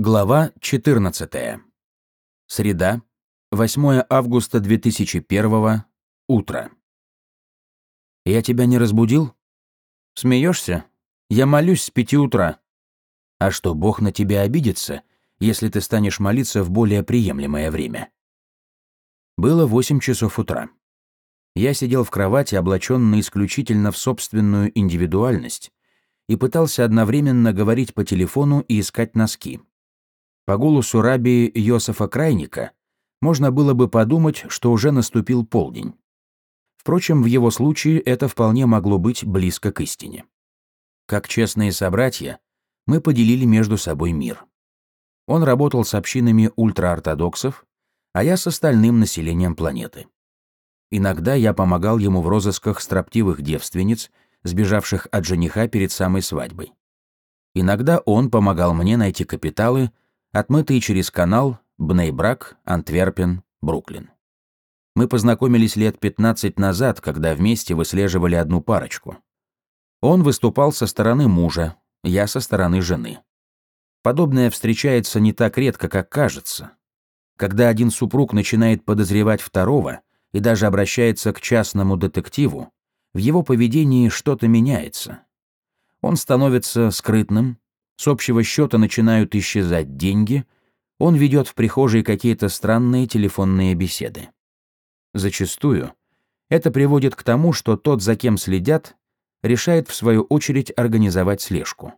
Глава 14. Среда, 8 августа 2001. Утро. Я тебя не разбудил? Смеешься? Я молюсь с пяти утра. А что, Бог на тебя обидится, если ты станешь молиться в более приемлемое время? Было 8 часов утра. Я сидел в кровати, облаченный исключительно в собственную индивидуальность, и пытался одновременно говорить по телефону и искать носки. По голосу раби Йосифа Крайника можно было бы подумать, что уже наступил полдень. Впрочем, в его случае это вполне могло быть близко к истине. Как честные собратья, мы поделили между собой мир. Он работал с общинами ультраортодоксов, а я с остальным населением планеты. Иногда я помогал ему в розысках строптивых девственниц, сбежавших от жениха перед самой свадьбой. Иногда он помогал мне найти капиталы, отмытые через канал Бнейбрак, Антверпен, Бруклин. Мы познакомились лет 15 назад, когда вместе выслеживали одну парочку. Он выступал со стороны мужа, я со стороны жены. Подобное встречается не так редко, как кажется. Когда один супруг начинает подозревать второго и даже обращается к частному детективу, в его поведении что-то меняется. Он становится скрытным, с общего счета начинают исчезать деньги, он ведет в прихожей какие-то странные телефонные беседы. Зачастую это приводит к тому, что тот, за кем следят, решает в свою очередь организовать слежку.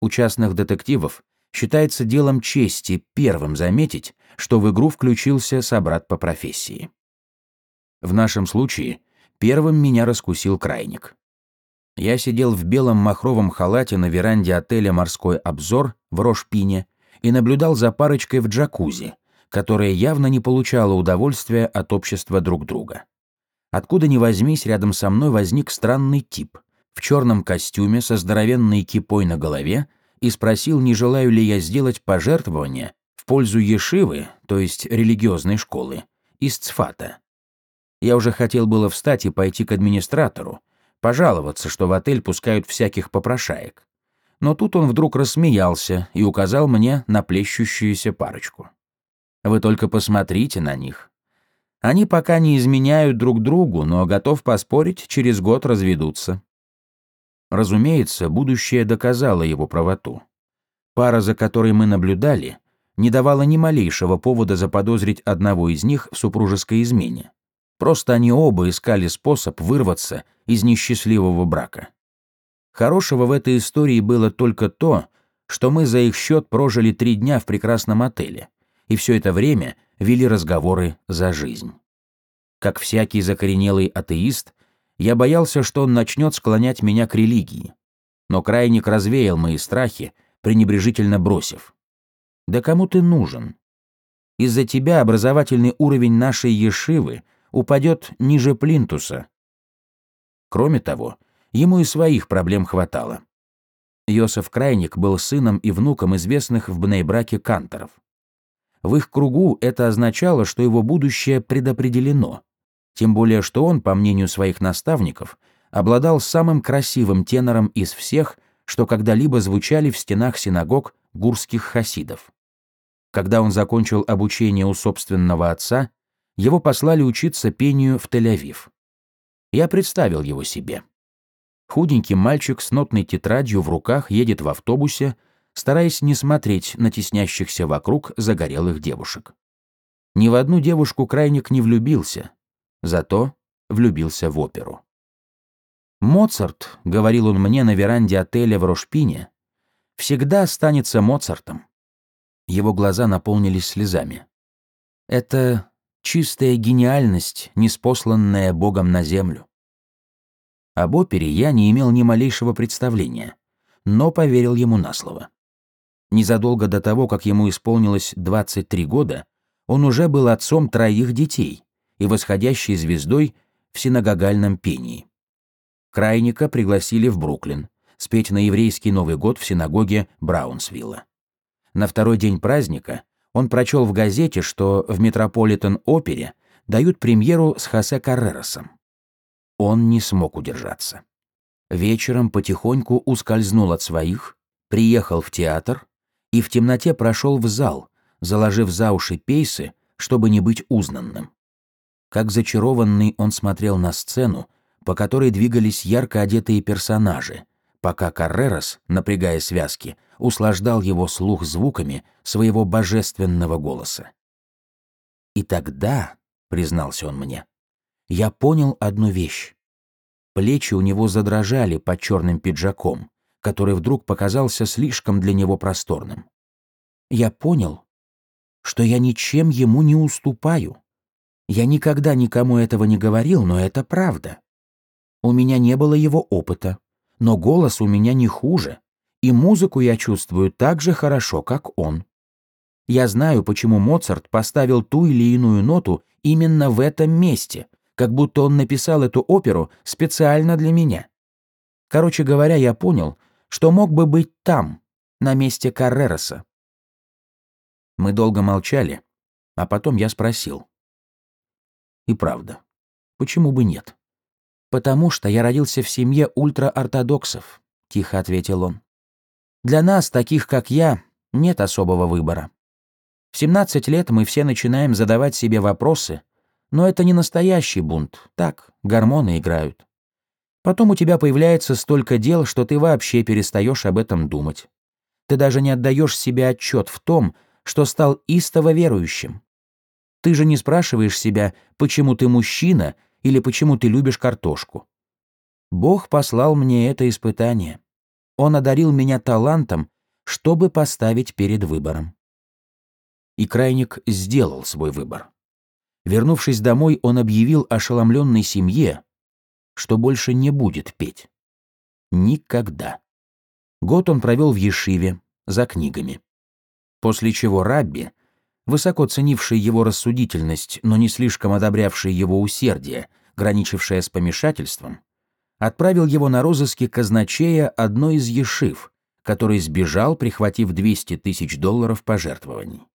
У частных детективов считается делом чести первым заметить, что в игру включился собрат по профессии. В нашем случае первым меня раскусил крайник. Я сидел в белом махровом халате на веранде отеля «Морской обзор» в Рошпине и наблюдал за парочкой в джакузи, которая явно не получала удовольствия от общества друг друга. Откуда ни возьмись, рядом со мной возник странный тип в черном костюме со здоровенной кипой на голове и спросил, не желаю ли я сделать пожертвование в пользу Ешивы, то есть религиозной школы, из Цфата. Я уже хотел было встать и пойти к администратору, пожаловаться, что в отель пускают всяких попрошаек. Но тут он вдруг рассмеялся и указал мне на плещущуюся парочку. Вы только посмотрите на них. Они пока не изменяют друг другу, но готов поспорить, через год разведутся. Разумеется, будущее доказало его правоту. Пара, за которой мы наблюдали, не давала ни малейшего повода заподозрить одного из них в супружеской измене. Просто они оба искали способ вырваться из несчастливого брака. Хорошего в этой истории было только то, что мы за их счет прожили три дня в прекрасном отеле, и все это время вели разговоры за жизнь. Как всякий закоренелый атеист, я боялся, что он начнет склонять меня к религии. Но крайник развеял мои страхи, пренебрежительно бросив. «Да кому ты нужен? Из-за тебя образовательный уровень нашей ешивы упадет ниже плинтуса. Кроме того, ему и своих проблем хватало. Йосеф Крайник был сыном и внуком известных в Бнейбраке канторов. В их кругу это означало, что его будущее предопределено, тем более что он, по мнению своих наставников, обладал самым красивым тенором из всех, что когда-либо звучали в стенах синагог гурских хасидов. Когда он закончил обучение у собственного отца, его послали учиться пению в Тель-Авив. Я представил его себе. Худенький мальчик с нотной тетрадью в руках едет в автобусе, стараясь не смотреть на теснящихся вокруг загорелых девушек. Ни в одну девушку крайник не влюбился, зато влюбился в оперу. «Моцарт», — говорил он мне на веранде отеля в Рошпине, — «всегда останется Моцартом». Его глаза наполнились слезами. «Это чистая гениальность, неспосланная Богом на землю. Об опере я не имел ни малейшего представления, но поверил ему на слово. Незадолго до того, как ему исполнилось 23 года, он уже был отцом троих детей и восходящей звездой в синагогальном пении. Крайника пригласили в Бруклин спеть на еврейский Новый год в синагоге Браунсвилла. На второй день праздника он прочел в газете, что в Метрополитен-опере дают премьеру с Хосе Карреросом. Он не смог удержаться. Вечером потихоньку ускользнул от своих, приехал в театр и в темноте прошел в зал, заложив за уши пейсы, чтобы не быть узнанным. Как зачарованный он смотрел на сцену, по которой двигались ярко одетые персонажи, пока Каррерас, напрягая связки, услаждал его слух звуками своего божественного голоса. И тогда, признался он мне, я понял одну вещь. Плечи у него задрожали под черным пиджаком, который вдруг показался слишком для него просторным. Я понял, что я ничем ему не уступаю. Я никогда никому этого не говорил, но это правда. У меня не было его опыта, но голос у меня не хуже, и музыку я чувствую так же хорошо, как он. Я знаю, почему Моцарт поставил ту или иную ноту именно в этом месте, как будто он написал эту оперу специально для меня. Короче говоря, я понял, что мог бы быть там, на месте Каррероса. Мы долго молчали, а потом я спросил. И правда, почему бы нет? Потому что я родился в семье ультраортодоксов, тихо ответил он. Для нас, таких как я, нет особого выбора. В 17 лет мы все начинаем задавать себе вопросы, но это не настоящий бунт, так, гормоны играют. Потом у тебя появляется столько дел, что ты вообще перестаешь об этом думать. Ты даже не отдаешь себе отчет в том, что стал истово верующим. Ты же не спрашиваешь себя, почему ты мужчина или почему ты любишь картошку. Бог послал мне это испытание. Он одарил меня талантом, чтобы поставить перед выбором. И крайник сделал свой выбор. Вернувшись домой, он объявил ошеломленной семье, что больше не будет петь. Никогда. Год он провел в Ешиве, за книгами после чего Рабби, высоко ценивший его рассудительность, но не слишком одобрявший его усердие, граничившее с помешательством, отправил его на розыски казначея одной из ешив, который сбежал, прихватив 200 тысяч долларов пожертвований.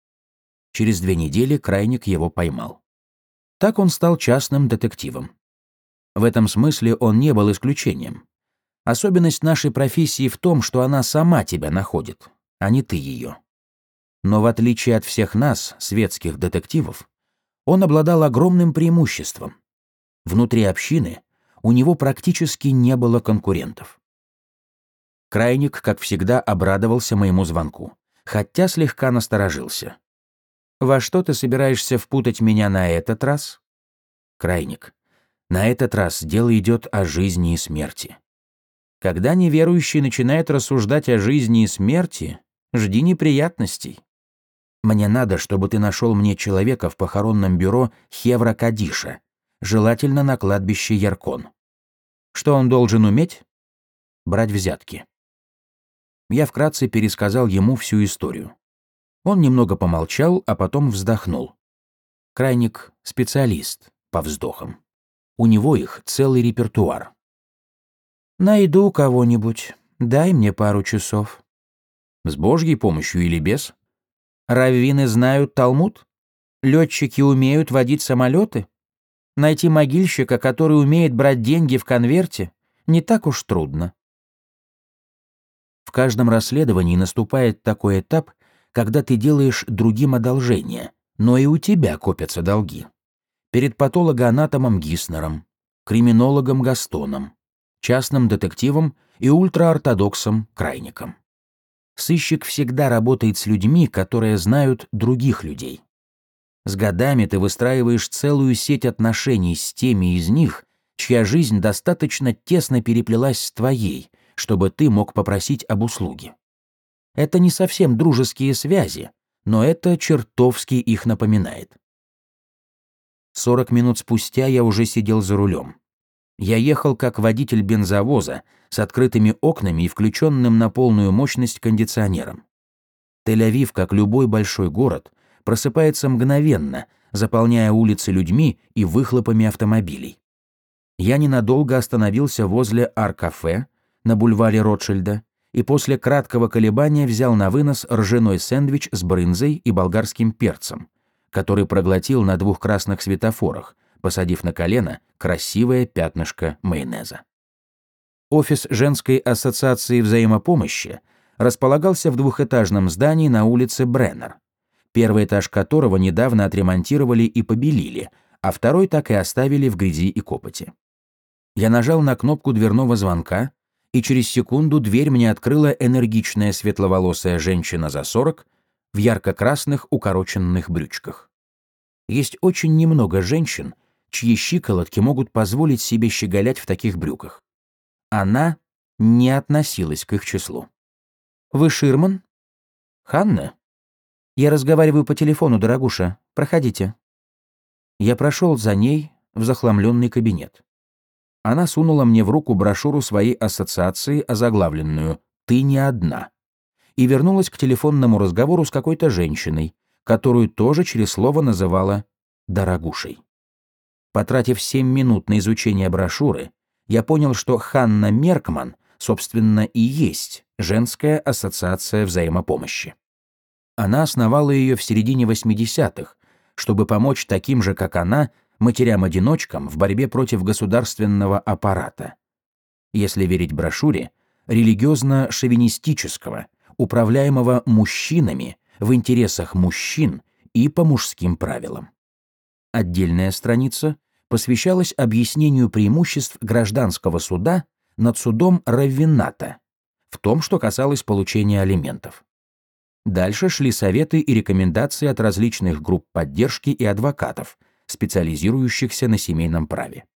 Через две недели крайник его поймал. Так он стал частным детективом. В этом смысле он не был исключением. Особенность нашей профессии в том, что она сама тебя находит, а не ты ее. Но в отличие от всех нас, светских детективов, он обладал огромным преимуществом. Внутри общины у него практически не было конкурентов. Крайник, как всегда, обрадовался моему звонку, хотя слегка насторожился. «Во что ты собираешься впутать меня на этот раз?» «Крайник, на этот раз дело идет о жизни и смерти. Когда неверующий начинает рассуждать о жизни и смерти, жди неприятностей. Мне надо, чтобы ты нашел мне человека в похоронном бюро Хевра Кадиша, желательно на кладбище Яркон. Что он должен уметь? Брать взятки. Я вкратце пересказал ему всю историю. Он немного помолчал, а потом вздохнул. Крайник — специалист по вздохам. У него их целый репертуар. «Найду кого-нибудь. Дай мне пару часов». «С Божьей помощью или без?» Раввины знают Талмуд? Летчики умеют водить самолеты? Найти могильщика, который умеет брать деньги в конверте, не так уж трудно. В каждом расследовании наступает такой этап, когда ты делаешь другим одолжение, но и у тебя копятся долги. Перед патологоанатомом Гиснером, криминологом Gastoном, частным детективом и ультраортодоксом Крайником. Сыщик всегда работает с людьми, которые знают других людей. С годами ты выстраиваешь целую сеть отношений с теми из них, чья жизнь достаточно тесно переплелась с твоей, чтобы ты мог попросить об услуге. Это не совсем дружеские связи, но это чертовски их напоминает. Сорок минут спустя я уже сидел за рулем. Я ехал как водитель бензовоза с открытыми окнами и включенным на полную мощность кондиционером. Тель-Авив, как любой большой город, просыпается мгновенно, заполняя улицы людьми и выхлопами автомобилей. Я ненадолго остановился возле ар-кафе на бульваре Ротшильда и после краткого колебания взял на вынос ржаной сэндвич с брынзой и болгарским перцем, который проглотил на двух красных светофорах, посадив на колено красивое пятнышко майонеза. Офис женской ассоциации взаимопомощи располагался в двухэтажном здании на улице Бреннер, первый этаж которого недавно отремонтировали и побелили, а второй так и оставили в грязи и копоти. Я нажал на кнопку дверного звонка, и через секунду дверь мне открыла энергичная светловолосая женщина за 40 в ярко-красных укороченных брючках. Есть очень немного женщин, чьи щиколотки могут позволить себе щеголять в таких брюках. Она не относилась к их числу. «Вы Ширман?» «Ханна?» «Я разговариваю по телефону, дорогуша. Проходите». Я прошел за ней в захламленный кабинет. Она сунула мне в руку брошюру своей ассоциации, озаглавленную «Ты не одна», и вернулась к телефонному разговору с какой-то женщиной, которую тоже через слово называла «дорогушей». Потратив семь минут на изучение брошюры, я понял, что Ханна Меркман, собственно, и есть женская ассоциация взаимопомощи. Она основала ее в середине 80-х, чтобы помочь таким же, как она, матерям-одиночкам в борьбе против государственного аппарата. Если верить брошюре, религиозно-шовинистического, управляемого мужчинами в интересах мужчин и по мужским правилам. Отдельная страница посвящалась объяснению преимуществ гражданского суда над судом Раввината в том, что касалось получения алиментов. Дальше шли советы и рекомендации от различных групп поддержки и адвокатов, специализирующихся на семейном праве.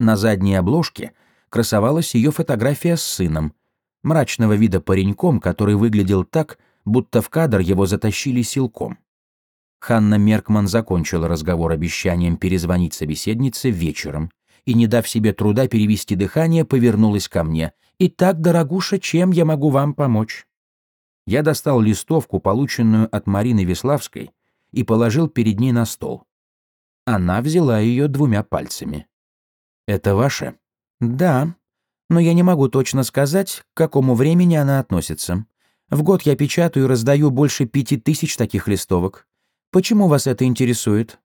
На задней обложке красовалась ее фотография с сыном, мрачного вида пареньком, который выглядел так, будто в кадр его затащили силком. Ханна Меркман закончила разговор обещанием перезвонить собеседнице вечером и, не дав себе труда перевести дыхание, повернулась ко мне. «Итак, дорогуша, чем я могу вам помочь?» Я достал листовку, полученную от Марины Веславской, и положил перед ней на стол. Она взяла ее двумя пальцами. «Это ваше?» «Да, но я не могу точно сказать, к какому времени она относится. В год я печатаю и раздаю больше пяти тысяч таких листовок. Почему вас это интересует?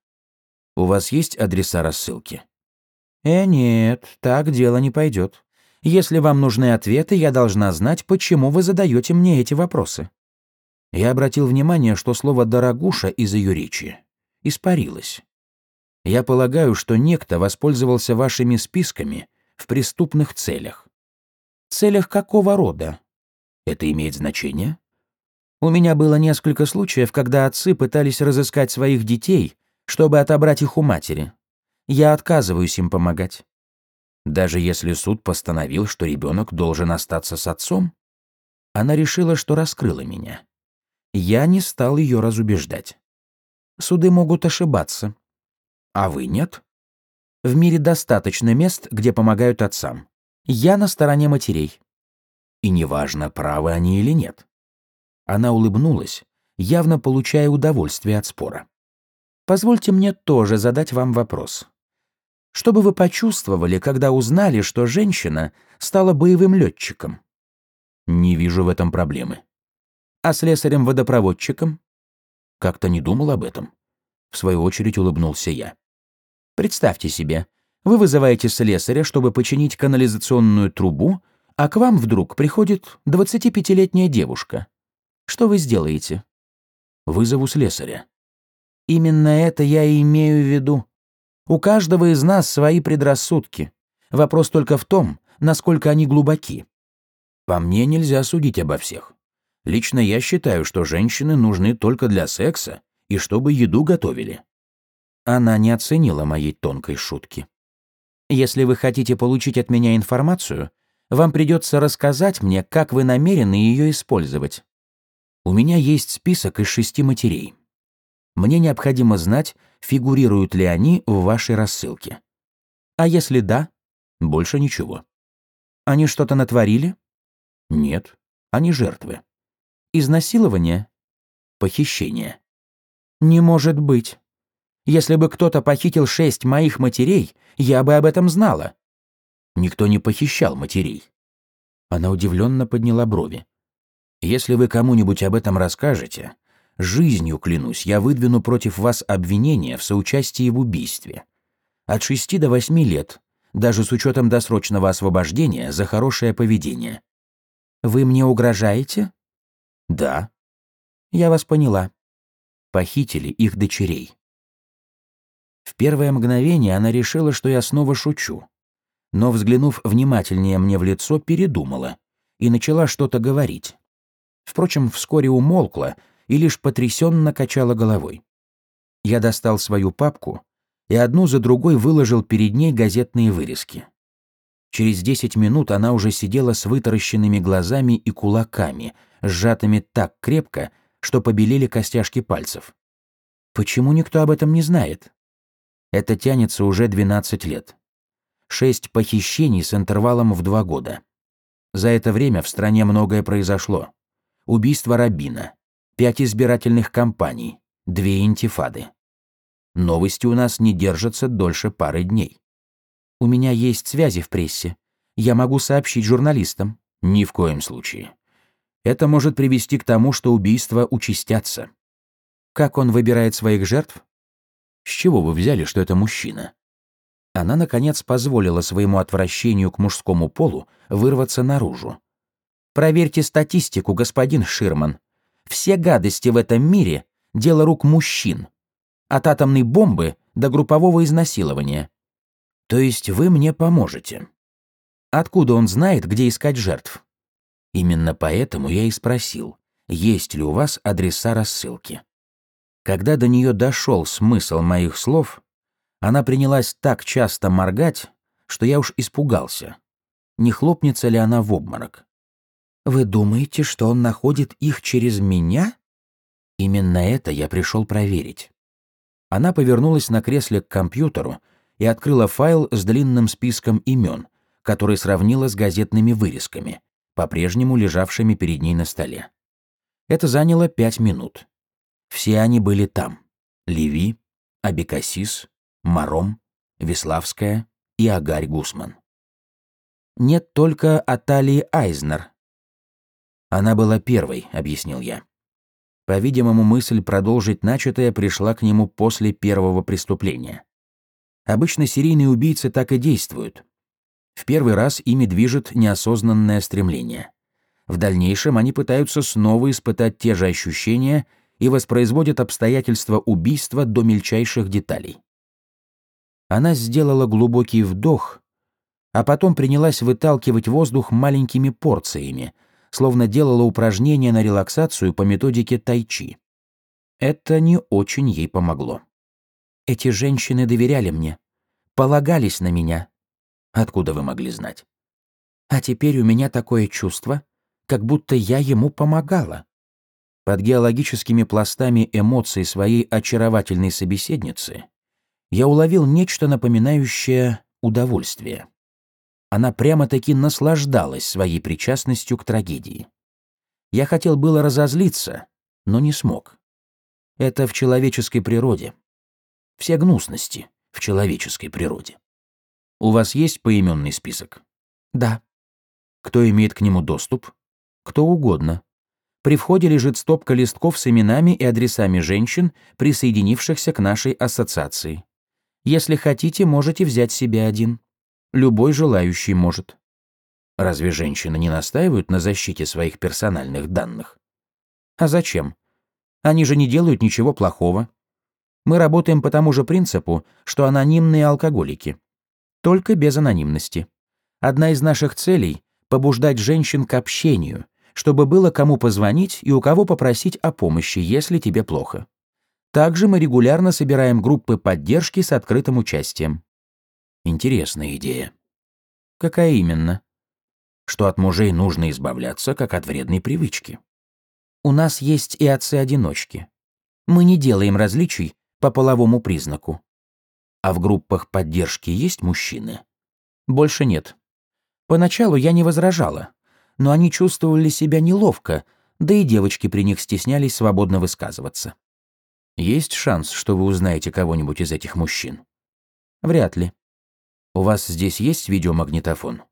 У вас есть адреса рассылки? Э, нет, так дело не пойдет. Если вам нужны ответы, я должна знать, почему вы задаете мне эти вопросы. Я обратил внимание, что слово «дорогуша» из ее речи испарилось. Я полагаю, что некто воспользовался вашими списками в преступных целях. Целях какого рода? Это имеет значение? У меня было несколько случаев, когда отцы пытались разыскать своих детей, чтобы отобрать их у матери. Я отказываюсь им помогать. Даже если суд постановил, что ребенок должен остаться с отцом, она решила, что раскрыла меня. Я не стал ее разубеждать. Суды могут ошибаться. А вы нет? В мире достаточно мест, где помогают отцам. Я на стороне матерей и неважно, правы они или нет. Она улыбнулась, явно получая удовольствие от спора. Позвольте мне тоже задать вам вопрос. Что бы вы почувствовали, когда узнали, что женщина стала боевым летчиком? Не вижу в этом проблемы. А слесарем-водопроводчиком? Как-то не думал об этом. В свою очередь улыбнулся я. Представьте себе, вы вызываете слесаря, чтобы починить канализационную трубу, а к вам вдруг приходит 25-летняя девушка. Что вы сделаете? Вызову слесаря. Именно это я и имею в виду. У каждого из нас свои предрассудки. Вопрос только в том, насколько они глубоки. По мне нельзя судить обо всех. Лично я считаю, что женщины нужны только для секса и чтобы еду готовили. Она не оценила моей тонкой шутки. Если вы хотите получить от меня информацию, вам придется рассказать мне, как вы намерены ее использовать. У меня есть список из шести матерей. Мне необходимо знать, фигурируют ли они в вашей рассылке. А если да, больше ничего. Они что-то натворили? Нет, они жертвы. Изнасилование? Похищение. Не может быть. Если бы кто-то похитил шесть моих матерей, я бы об этом знала. Никто не похищал матерей. Она удивленно подняла брови. Если вы кому-нибудь об этом расскажете, жизнью клянусь, я выдвину против вас обвинение в соучастии в убийстве. От шести до восьми лет, даже с учетом досрочного освобождения за хорошее поведение. Вы мне угрожаете? Да. Я вас поняла. Похитили их дочерей. В первое мгновение она решила, что я снова шучу. Но, взглянув внимательнее мне в лицо, передумала и начала что-то говорить. Впрочем, вскоре умолкла и лишь потрясенно качала головой. Я достал свою папку и одну за другой выложил перед ней газетные вырезки. Через десять минут она уже сидела с вытаращенными глазами и кулаками, сжатыми так крепко, что побелели костяшки пальцев. Почему никто об этом не знает? Это тянется уже 12 лет. Шесть похищений с интервалом в два года. За это время в стране многое произошло. Убийство Рабина, пять избирательных кампаний, две интифады. Новости у нас не держатся дольше пары дней. У меня есть связи в прессе. Я могу сообщить журналистам. Ни в коем случае. Это может привести к тому, что убийства участятся. Как он выбирает своих жертв? С чего вы взяли, что это мужчина? Она, наконец, позволила своему отвращению к мужскому полу вырваться наружу. Проверьте статистику, господин Ширман. Все гадости в этом мире — дело рук мужчин. От атомной бомбы до группового изнасилования. То есть вы мне поможете? Откуда он знает, где искать жертв? Именно поэтому я и спросил, есть ли у вас адреса рассылки. Когда до нее дошел смысл моих слов, она принялась так часто моргать, что я уж испугался. Не хлопнется ли она в обморок? «Вы думаете, что он находит их через меня?» Именно это я пришел проверить. Она повернулась на кресле к компьютеру и открыла файл с длинным списком имен, который сравнила с газетными вырезками, по-прежнему лежавшими перед ней на столе. Это заняло пять минут. Все они были там. Леви, Абикасис, Маром, Веславская и Агарь Гусман. Нет только Аталии Айзнер. Она была первой, объяснил я. По-видимому, мысль продолжить начатое пришла к нему после первого преступления. Обычно серийные убийцы так и действуют. В первый раз ими движет неосознанное стремление. В дальнейшем они пытаются снова испытать те же ощущения и воспроизводят обстоятельства убийства до мельчайших деталей. Она сделала глубокий вдох, а потом принялась выталкивать воздух маленькими порциями, словно делала упражнения на релаксацию по методике тайчи. Это не очень ей помогло. Эти женщины доверяли мне, полагались на меня. Откуда вы могли знать? А теперь у меня такое чувство, как будто я ему помогала. Под геологическими пластами эмоций своей очаровательной собеседницы я уловил нечто напоминающее удовольствие. Она прямо-таки наслаждалась своей причастностью к трагедии. Я хотел было разозлиться, но не смог. Это в человеческой природе. Все гнусности в человеческой природе. У вас есть поименный список? Да. Кто имеет к нему доступ? Кто угодно. При входе лежит стопка листков с именами и адресами женщин, присоединившихся к нашей ассоциации. Если хотите, можете взять себе один. Любой желающий может. Разве женщины не настаивают на защите своих персональных данных? А зачем? Они же не делают ничего плохого. Мы работаем по тому же принципу, что анонимные алкоголики. Только без анонимности. Одна из наших целей — побуждать женщин к общению, чтобы было кому позвонить и у кого попросить о помощи, если тебе плохо. Также мы регулярно собираем группы поддержки с открытым участием. Интересная идея. Какая именно? Что от мужей нужно избавляться, как от вредной привычки. У нас есть и отцы-одиночки. Мы не делаем различий по половому признаку. А в группах поддержки есть мужчины? Больше нет. Поначалу я не возражала, но они чувствовали себя неловко, да и девочки при них стеснялись свободно высказываться. Есть шанс, что вы узнаете кого-нибудь из этих мужчин? Вряд ли. У вас здесь есть видеомагнитофон?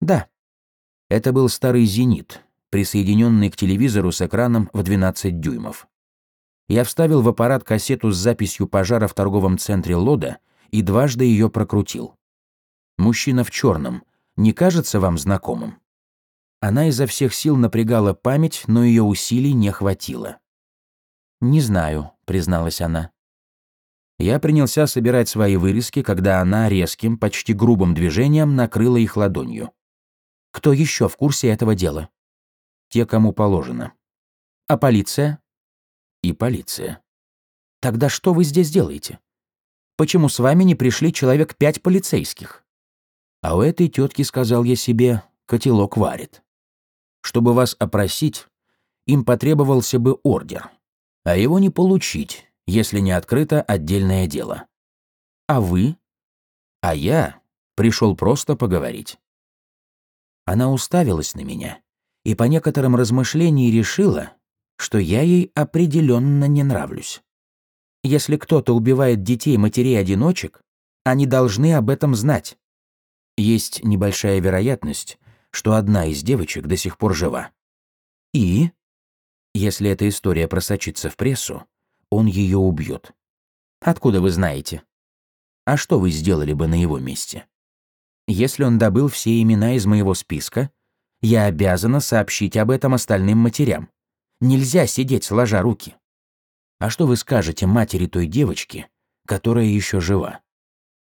Да. Это был старый «Зенит», присоединенный к телевизору с экраном в 12 дюймов. Я вставил в аппарат кассету с записью пожара в торговом центре Лода и дважды ее прокрутил. Мужчина в черном не кажется вам знакомым? Она изо всех сил напрягала память, но ее усилий не хватило. «Не знаю», — призналась она. Я принялся собирать свои вырезки, когда она резким, почти грубым движением накрыла их ладонью. «Кто еще в курсе этого дела?» «Те, кому положено». «А полиция?» «И полиция». «Тогда что вы здесь делаете? Почему с вами не пришли человек пять полицейских?» А у этой тетки, сказал я себе, котелок варит. Чтобы вас опросить, им потребовался бы ордер, а его не получить, если не открыто отдельное дело. А вы? А я пришел просто поговорить. Она уставилась на меня и по некоторым размышлениям решила, что я ей определенно не нравлюсь. Если кто-то убивает детей матерей-одиночек, они должны об этом знать. Есть небольшая вероятность, что одна из девочек до сих пор жива. И, если эта история просочится в прессу, он ее убьет. Откуда вы знаете? А что вы сделали бы на его месте? Если он добыл все имена из моего списка, я обязана сообщить об этом остальным матерям. Нельзя сидеть сложа руки. А что вы скажете матери той девочки, которая еще жива?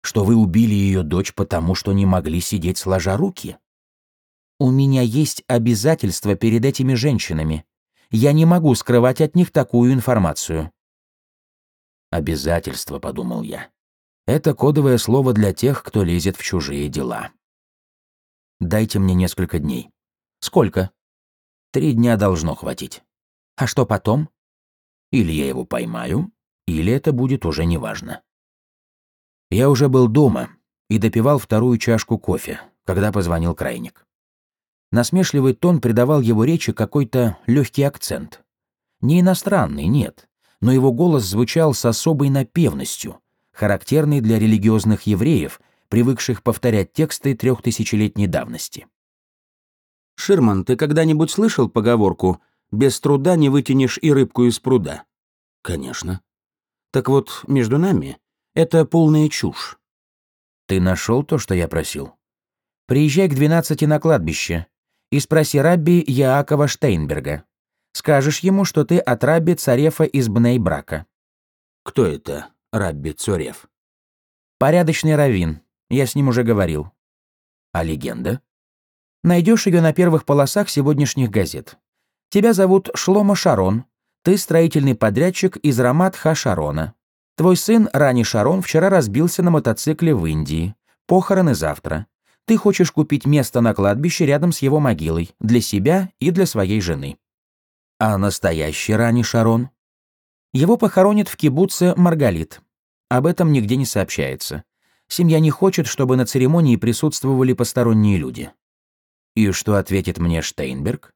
Что вы убили ее дочь потому, что не могли сидеть сложа руки? У меня есть обязательства перед этими женщинами. Я не могу скрывать от них такую информацию. Обязательства, подумал я. Это кодовое слово для тех, кто лезет в чужие дела. Дайте мне несколько дней. Сколько? Три дня должно хватить. А что потом? Или я его поймаю, или это будет уже неважно. Я уже был дома и допивал вторую чашку кофе, когда позвонил крайник. Насмешливый тон придавал его речи какой-то легкий акцент. Не иностранный, нет, но его голос звучал с особой напевностью, характерной для религиозных евреев, привыкших повторять тексты трехтысячелетней давности. «Ширман, ты когда-нибудь слышал поговорку «без труда не вытянешь и рыбку из пруда»?» «Конечно». «Так вот, между нами, это полная чушь». «Ты нашел то, что я просил?» «Приезжай к двенадцати на кладбище и спроси Рабби Яакова Штейнберга. Скажешь ему, что ты от Рабби Царефа из Бнейбрака». «Кто это, Рабби Цареф?» «Порядочный раввин. Я с ним уже говорил». «А легенда?» Найдешь ее на первых полосах сегодняшних газет. Тебя зовут Шлома Шарон. Ты строительный подрядчик из Рамат Ха-Шарона. Твой сын, Рани Шарон, вчера разбился на мотоцикле в Индии. Похороны завтра. Ты хочешь купить место на кладбище рядом с его могилой, для себя и для своей жены. А настоящий Рани Шарон? Его похоронят в кибуце Маргалит. Об этом нигде не сообщается. Семья не хочет, чтобы на церемонии присутствовали посторонние люди. И что ответит мне Штейнберг?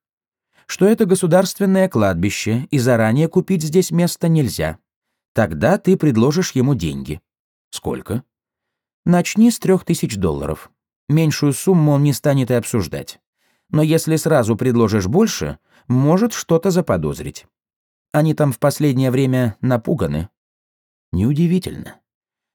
Что это государственное кладбище, и заранее купить здесь место нельзя. Тогда ты предложишь ему деньги. Сколько? Начни с трех тысяч долларов. Меньшую сумму он не станет и обсуждать. Но если сразу предложишь больше, может что-то заподозрить. Они там в последнее время напуганы. Неудивительно.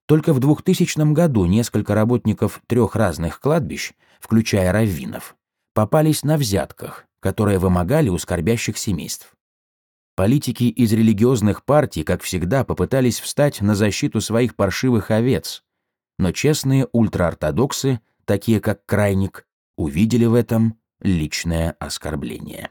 Только в 2000 году несколько работников трех разных кладбищ, включая раввинов, попались на взятках, которые вымогали у скорбящих семейств. Политики из религиозных партий, как всегда, попытались встать на защиту своих паршивых овец, но честные ультраортодоксы такие как Крайник, увидели в этом личное оскорбление.